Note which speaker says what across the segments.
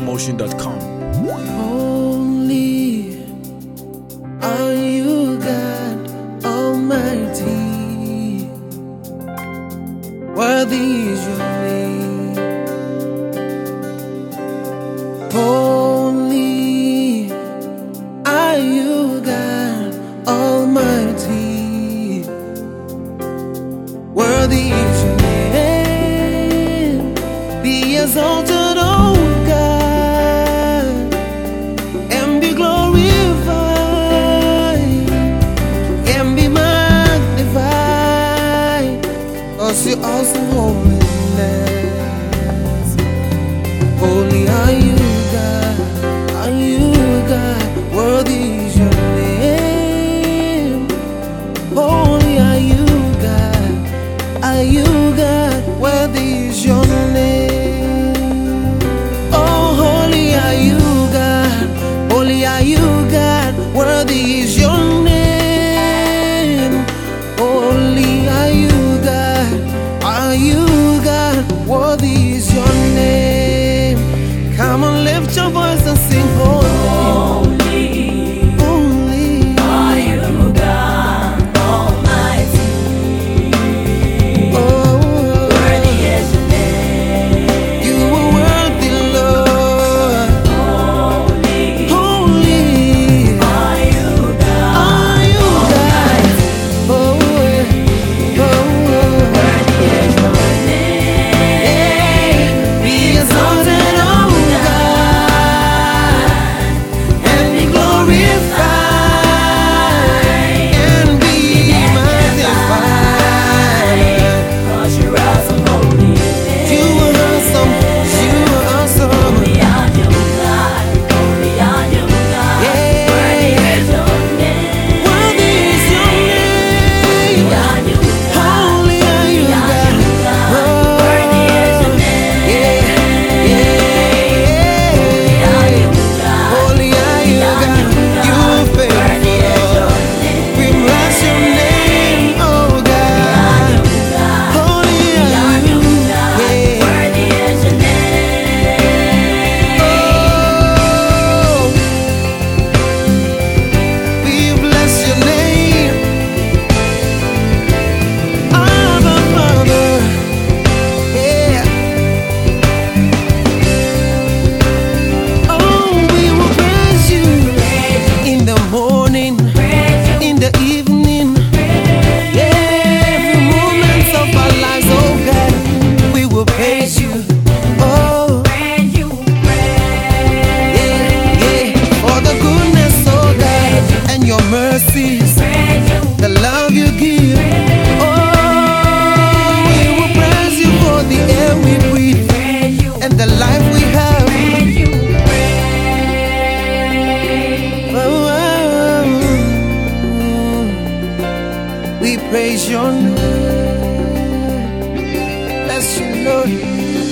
Speaker 1: Promotion.com.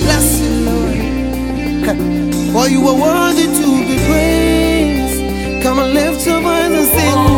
Speaker 1: Bless you, Lord. For you are worthy to be praised. Come and lift your voice and sing.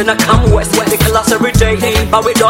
Speaker 2: and I come west where kill us every day. But we don't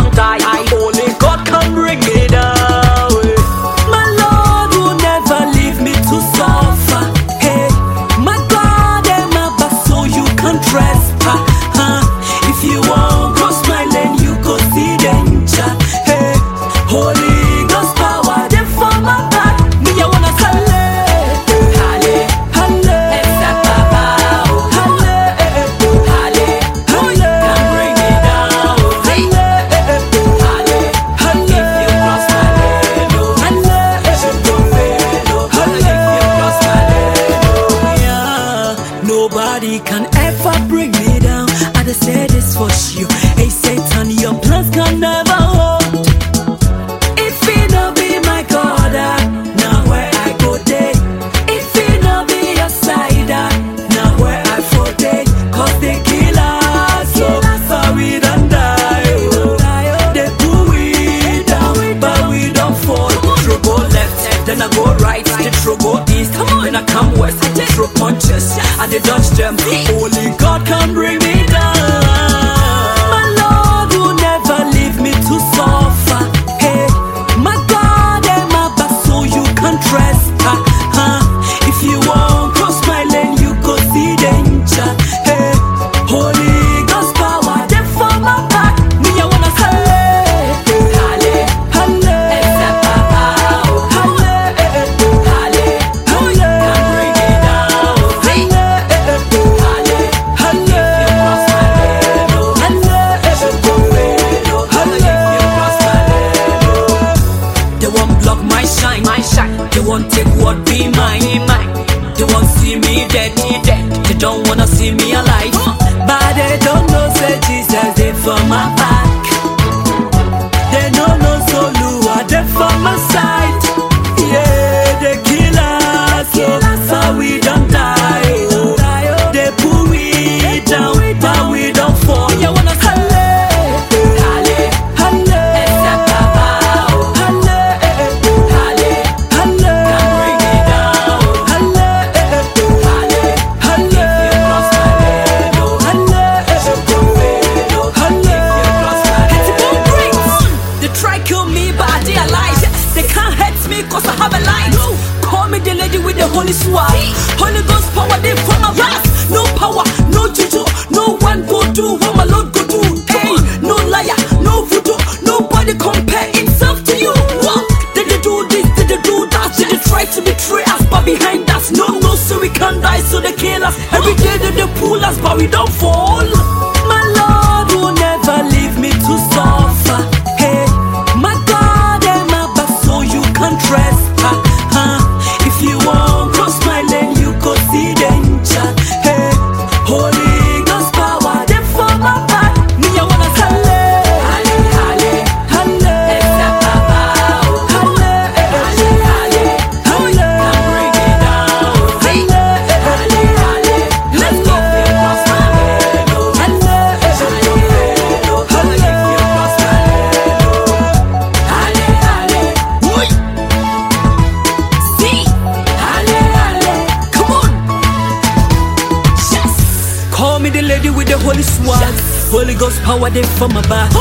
Speaker 2: How I did for my back.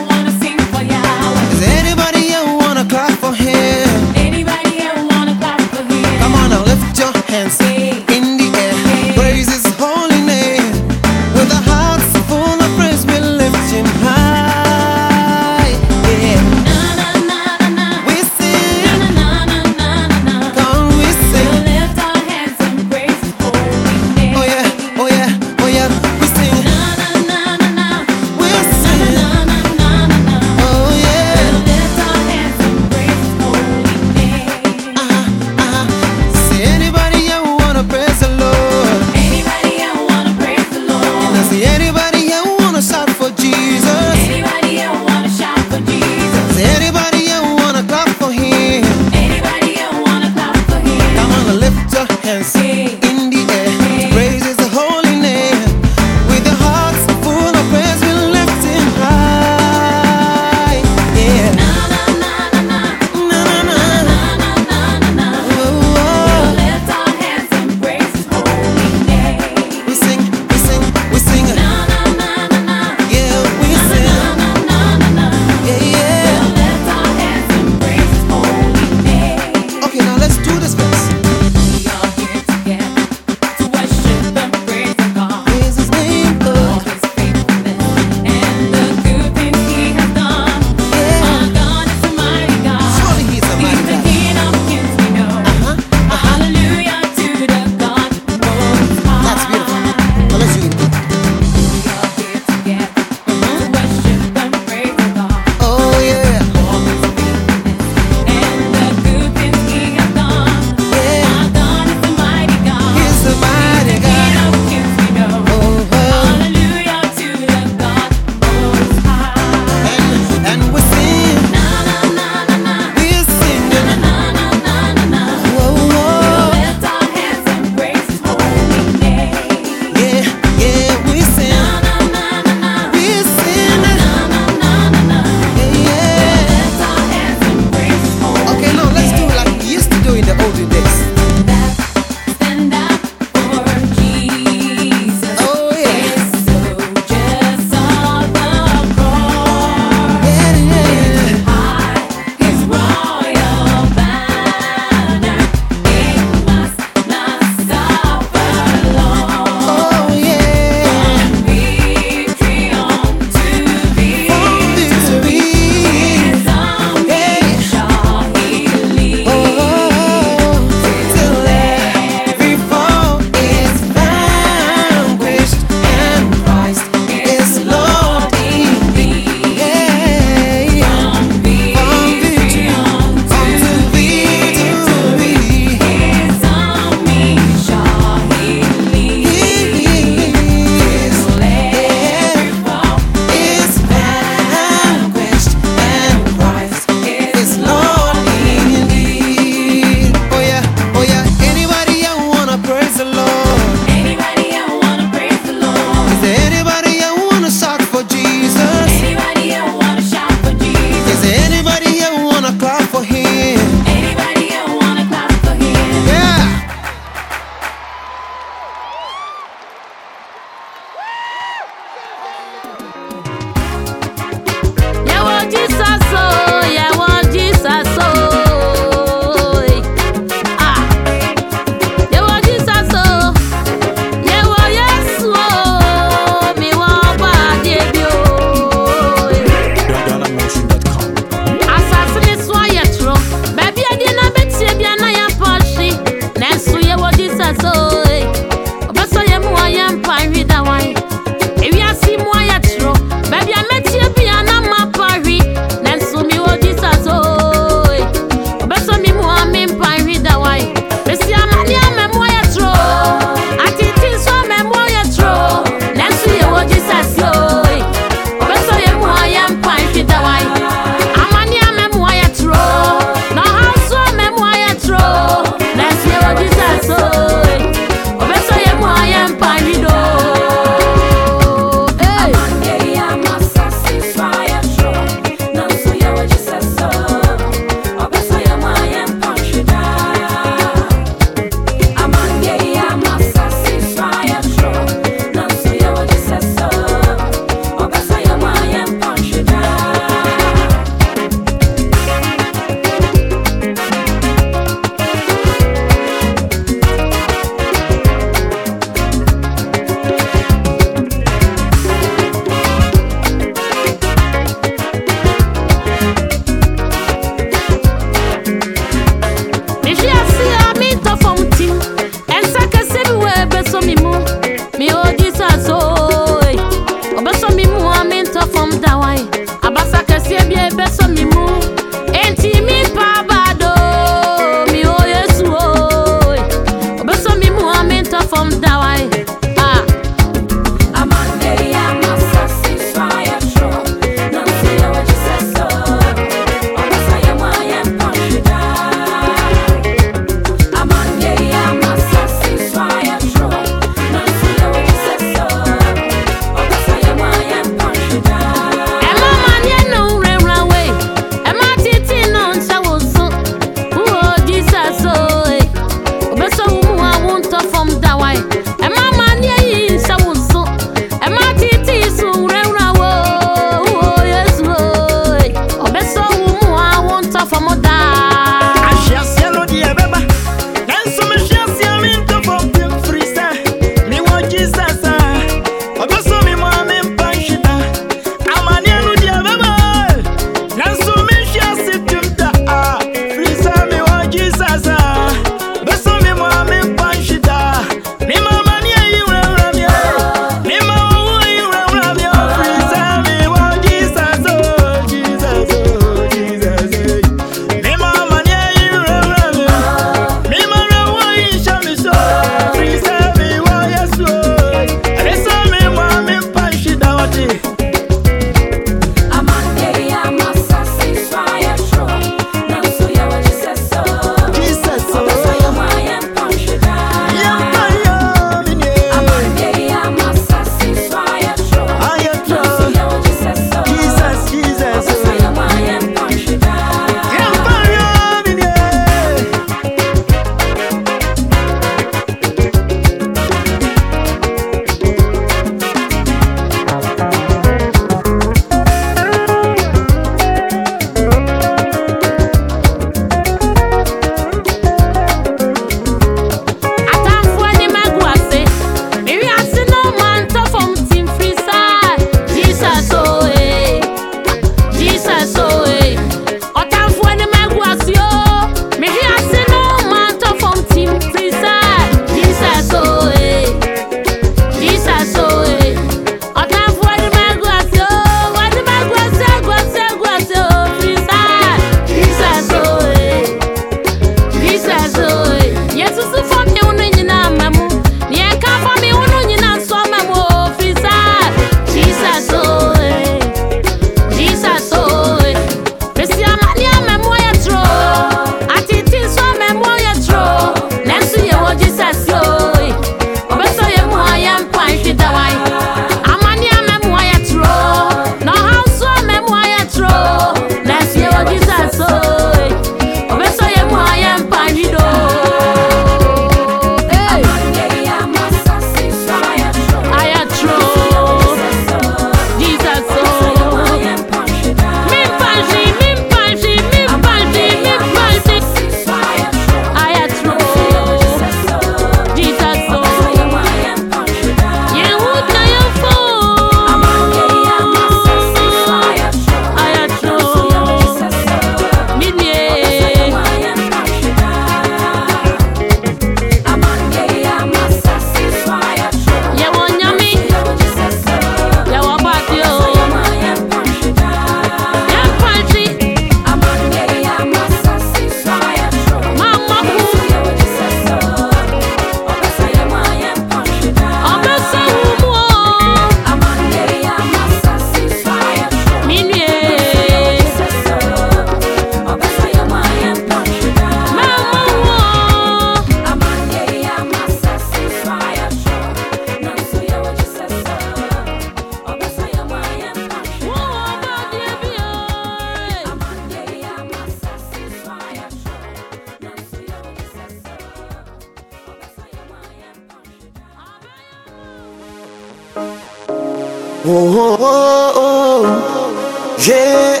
Speaker 2: Oh oh,
Speaker 3: oh, oh, oh, yeah.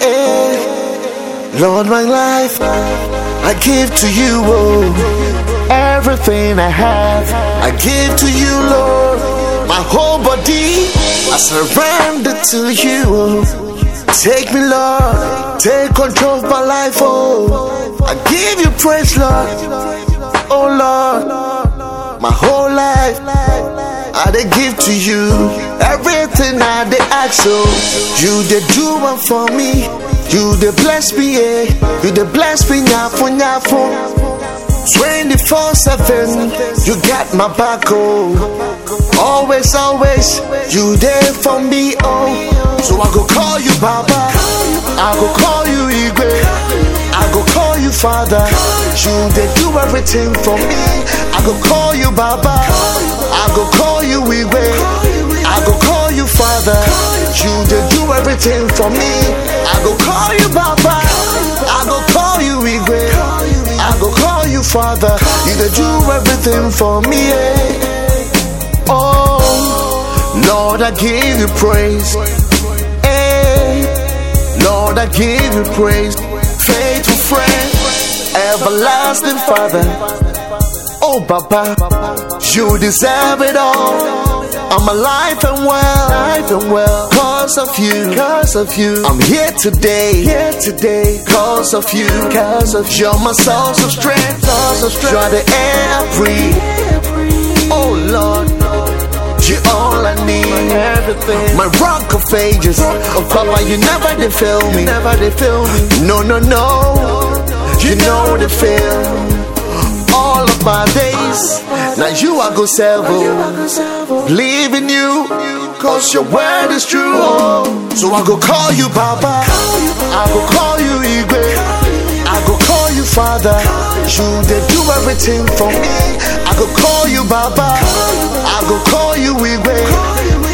Speaker 3: Lord, my life I give to you, oh. Everything I have, I give to you, Lord. My whole body, I surrender to you. oh. Take me, Lord. Take control of my life, oh. I give you praise, Lord. Oh, Lord. My whole life, I they give to you. Everything I they ask, so you they do one for me. You they bless me, eh? You they bless me, nyafo, nyafo. 24 7, you got my back, oh. Always, always, you there for me, oh. So I go call you Baba, I go call you Igwe, I go call you Father. You they do everything for me. I go call you Baba, I go call you Igwe, I go call you Father. You they do everything for me. I go call you Baba, I go call you Igwe, I go call you Father. You they do everything for me. eh. Oh, Lord, I give you praise. Hey, Lord, I give you praise. Faithful friend, everlasting Father. Oh, Baba, you deserve it all. I'm alive and well, alive and well, cause of you, cause of you. I'm here today, here today, cause of you, cause of you. You're my source of strength, source of strength. You're the air I breathe. Oh Lord, you all I need, everything. My rock of ages, oh Papa, you never did fail me, never fail me. No, no, no, you know the feel. All of my days, now you I go serve, oh. Believe in you, cause your word is true. Oh. So I go call you Baba, I go call you Igwe, I go call you Father. You they do everything for me. I go call you Baba, I go call you Igwe,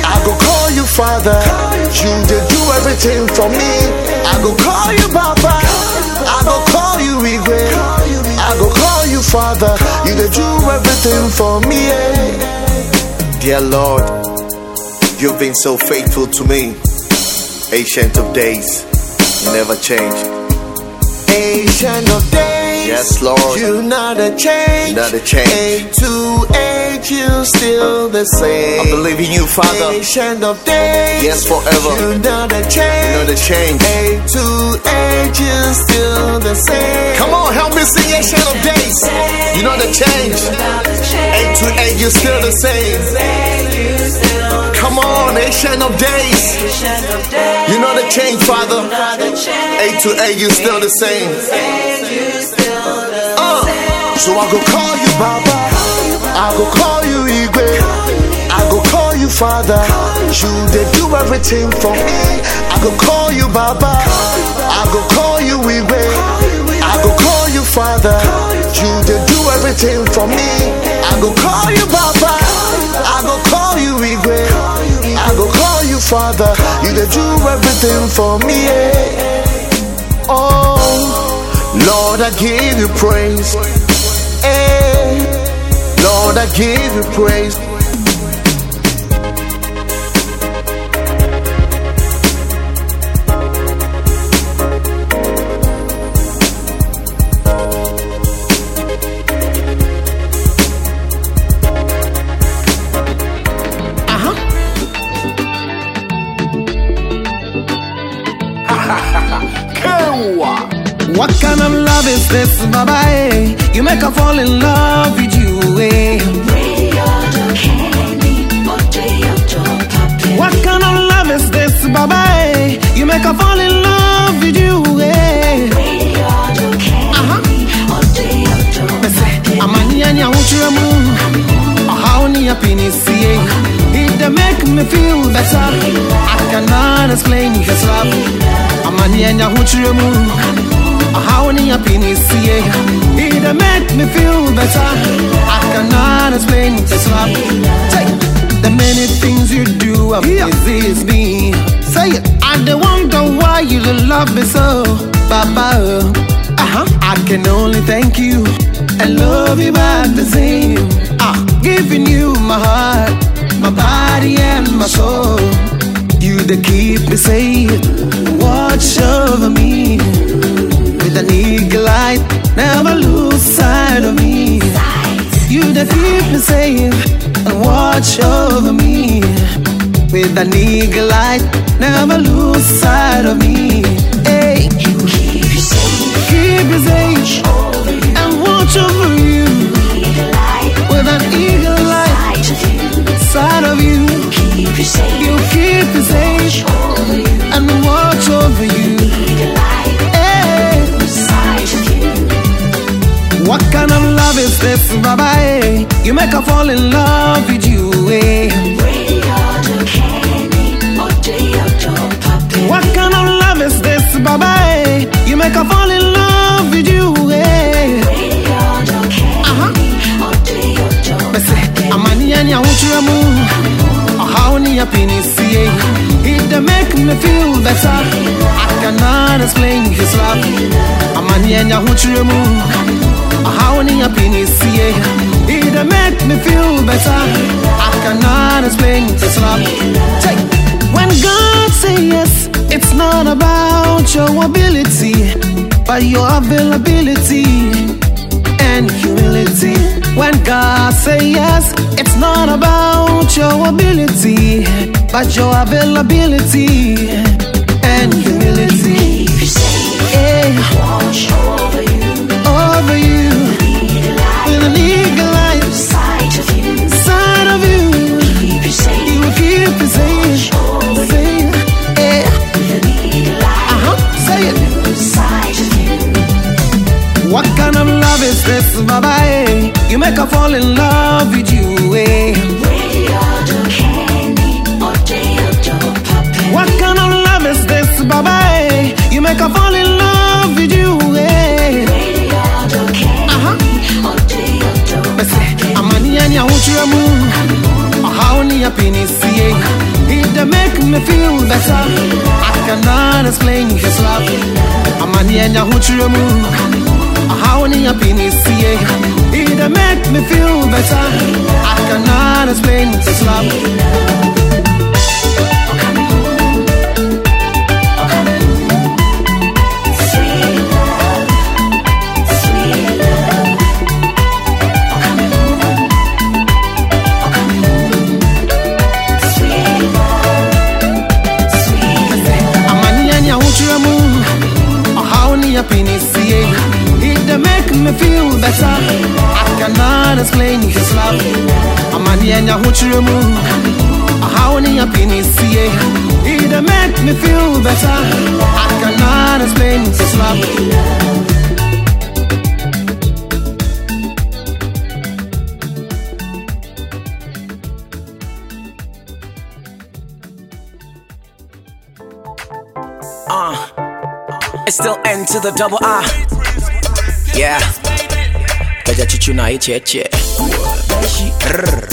Speaker 3: I go call you Father. You they do everything for me. I go call you Baba, I go call you Igwe, I go call you Father. You they do everything for me. eh. Dear Lord, you've been so faithful to me. Ancient of days, you never change. Ancient of days,
Speaker 4: Yes, Lord.
Speaker 3: You not a change,
Speaker 4: Not a change.
Speaker 3: Age to age, you still the same.
Speaker 4: I believe in you, Father.
Speaker 3: Ancient of days,
Speaker 4: Yes, forever.
Speaker 3: You not a change,
Speaker 4: You not a change.
Speaker 3: Age to age, you still the same.
Speaker 4: Come on, help me sing Ancient of Days. You know the change. Eight to age, you're still the same. Come on, Ancient of Days. You know the change, Father. Eight to eight, you're still the same. Uh,
Speaker 3: So I go call you Baba, I go call you Igwe, I go call you Father. You they do everything for me. I go call you Baba, I go call you Igwe, I go call you Father. You they do everything for me. I go call you Baba, I go call Igwe, I go call you Father. You they do everything for me. eh. Oh. Lord, I give you praise. Hey, Lord, I give you praise.
Speaker 1: What kind of love is this, Baba? eh? You make her fall in love with you, eh? What kind of love is this, Baba? eh? You make her fall in love with you, eh? Bese, amani anya uchire mu, ọhaw ni apinisi, eh? It dey make me feel better. I cannot explain this love. Amani anya uchire mu, ọhaw ni apinisi, eh? It make me feel better. I cannot explain this love. Take the many things you do amazes me. Say it. I don't wonder why you love me so, Baba. Uh-huh. I can only thank you and love you by the same. Ah, giving you my heart, my body and my soul. they keep me safe. That keep me safe and watch over me with an eagle eye. Never lose sight of me. Hey, you keep me safe keep you safe, and watch over you with an eagle eye. Side of you, keep you safe, you keep me safe and watch over you. What kind of love is this, Baba? eh? You make her fall in love with you. Eh? What kind of love is this, Baba? eh? You make her fall in love with you. Eh? Uh-huh. Bese, amani yani awuchura mu How ni apinisi eh? It make me feel better I cannot explain his love Amani yani Ni apinisi eh? It make me feel better I cannot explain his love Take. When God say yes It's not about your ability But your availability and humility. When God say yes, it's not about your ability, but your availability and humility. Of love is this, Baba? eh? You make her fall in love with you. Eh? What kind of love is this, Baba? You make her fall in love with you. Eh? Yani awuchura mu How ni apinisi eh? Make me feel better I cannot explain his love How ni apinisi eh? It make me feel better I cannot explain his love
Speaker 2: the double I. Yeah. Kaja chuchu na icheche. Beshi, rrr.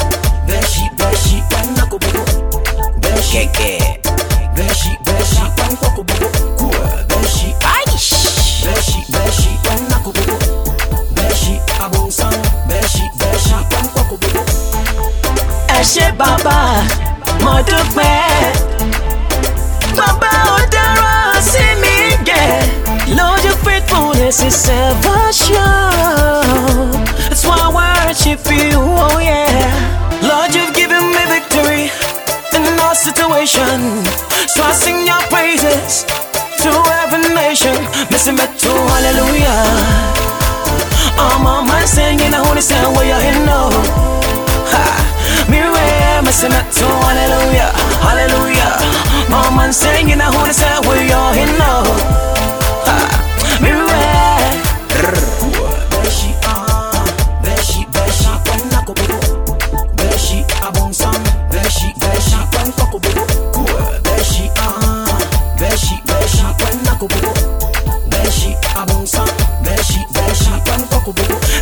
Speaker 2: Beshi, beshi, wana kubugo. Beshi, keke. Beshi, beshi, wana kubugo. Kuwa, beshi, aish. Beshi, beshi, wana kubugo. Beshi, abunsan. Beshi, beshi, wana kubugo. Ẹ ṣé bàbá, mo dúpẹ́. Faithfulness is ever sure. That's why I worship you, oh yeah. Lord, you've given me victory in all situation. So I sing your praises to every nation. Missing me to hallelujah. On my singing, I say where you're in now. Ha, me way, missing it to hallelujah, hallelujah. Mom, I'm singing, I say where you're in now. Ha, me way.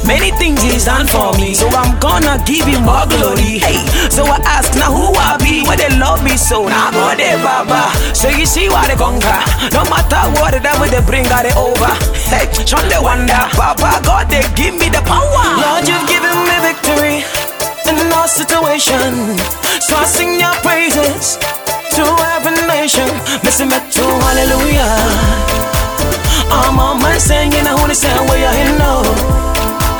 Speaker 2: Many things he's done for me, so I'm gonna give him more glory. Hey, so I ask now who I be, where they love me so? Now nah, they baba. So you see why they conquer. No matter what the devil they bring, got it over. Hey, shun they wonder, Baba God they give me the power. Lord, you've given me victory in all situation, so I sing your praises to every nation. Missing me to hallelujah wanna I wanna sound where you're in no.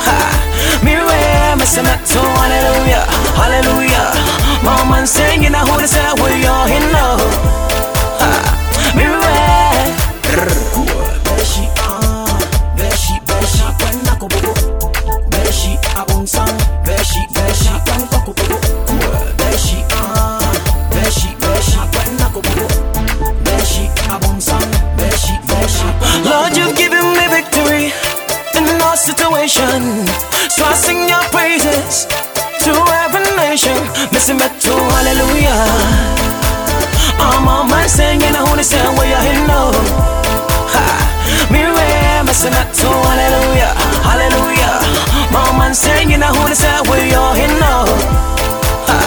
Speaker 2: Ha. Mirror Masamato Hallelujah Hallelujah. Mama sing and I wanna sound where you're in love. Ha sound where you're in love. Ha, me rare, messing up to hallelujah, hallelujah. My man singing, I wanna sound where you're in love. Ha,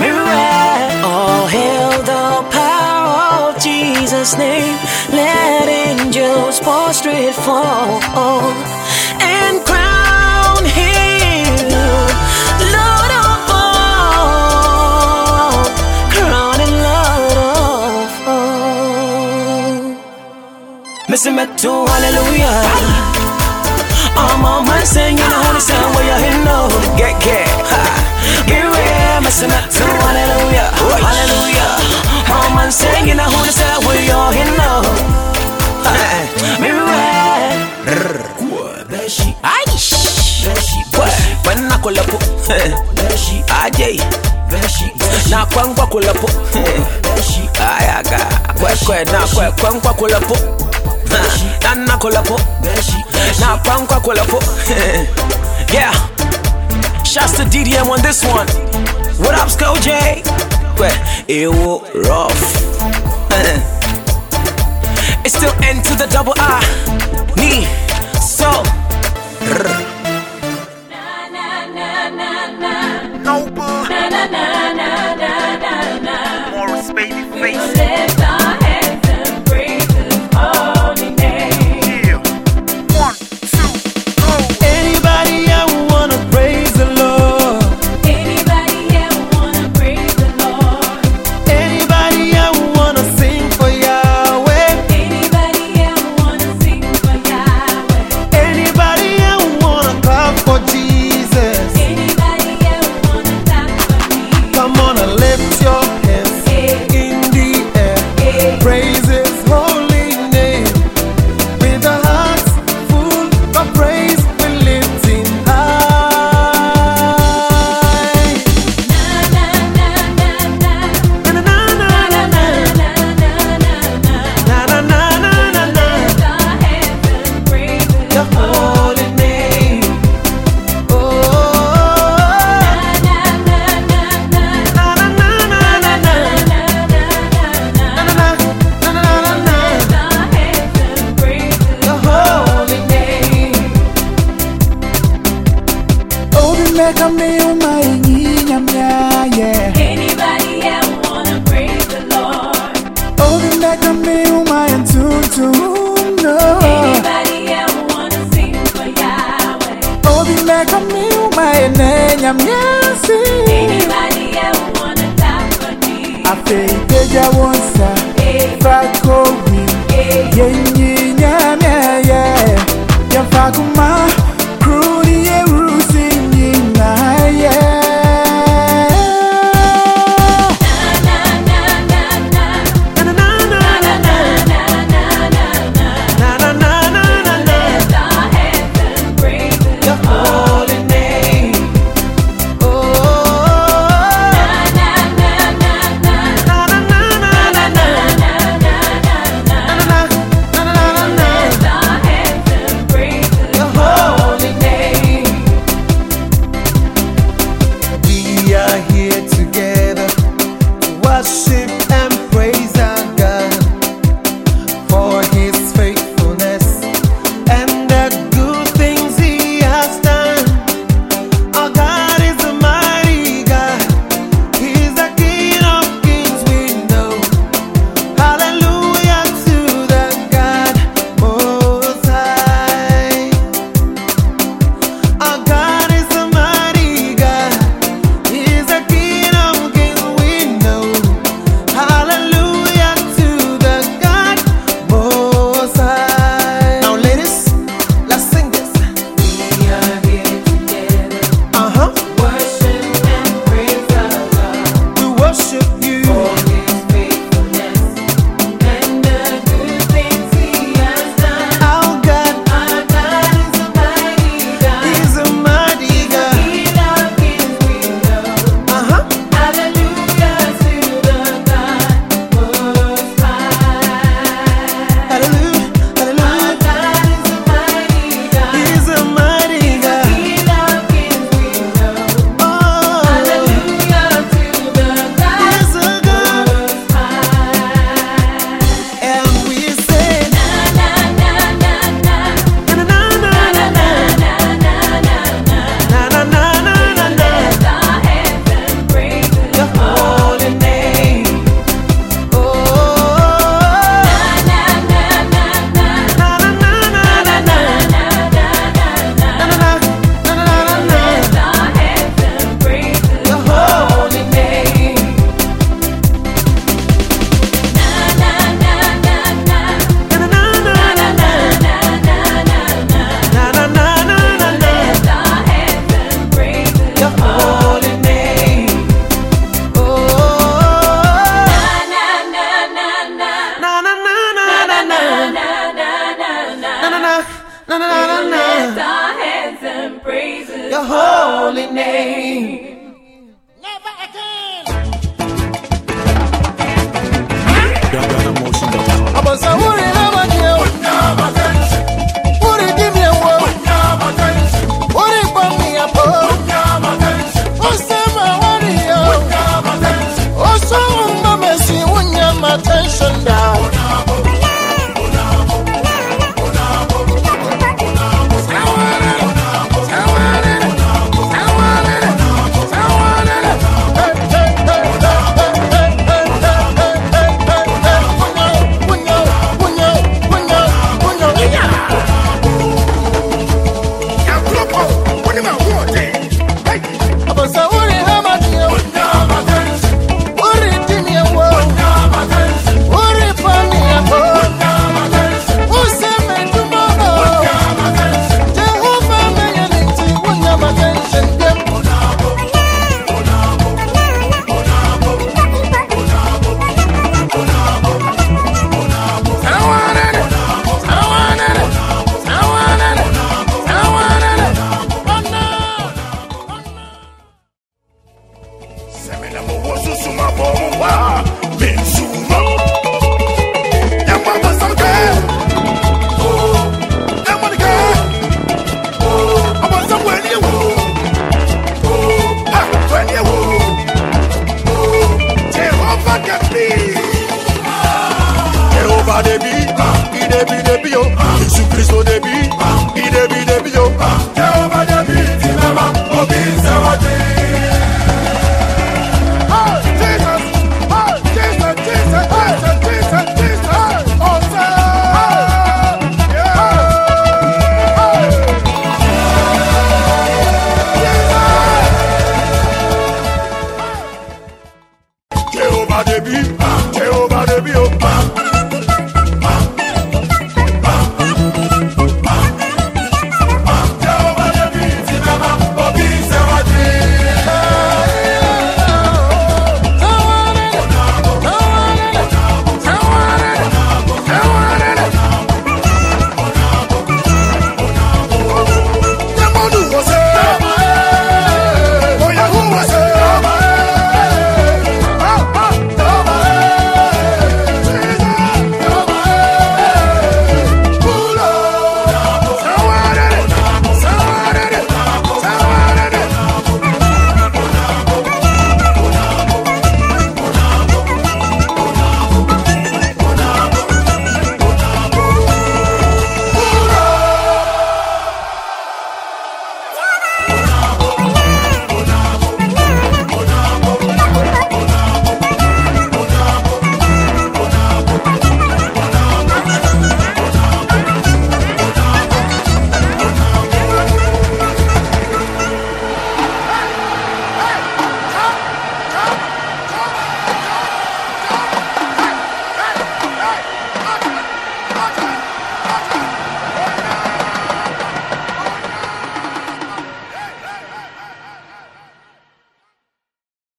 Speaker 2: me rare. All hail the power of Jesus' name. Let angels prostrate fall. to me too, hallelujah. I'm on my singing, I understand you're here now. Get get, get messing up too, hallelujah, hallelujah. I'm on singing, I understand what you're here now. Kulapo, Ajay, na kwangwa kulapo, ayaga, kwe kwe na kwe kwangwa kulapo nana na yeah. Shouts to ddm on this one. What up Sko j? Ewo rough. It's still N to the double I. Knee. So.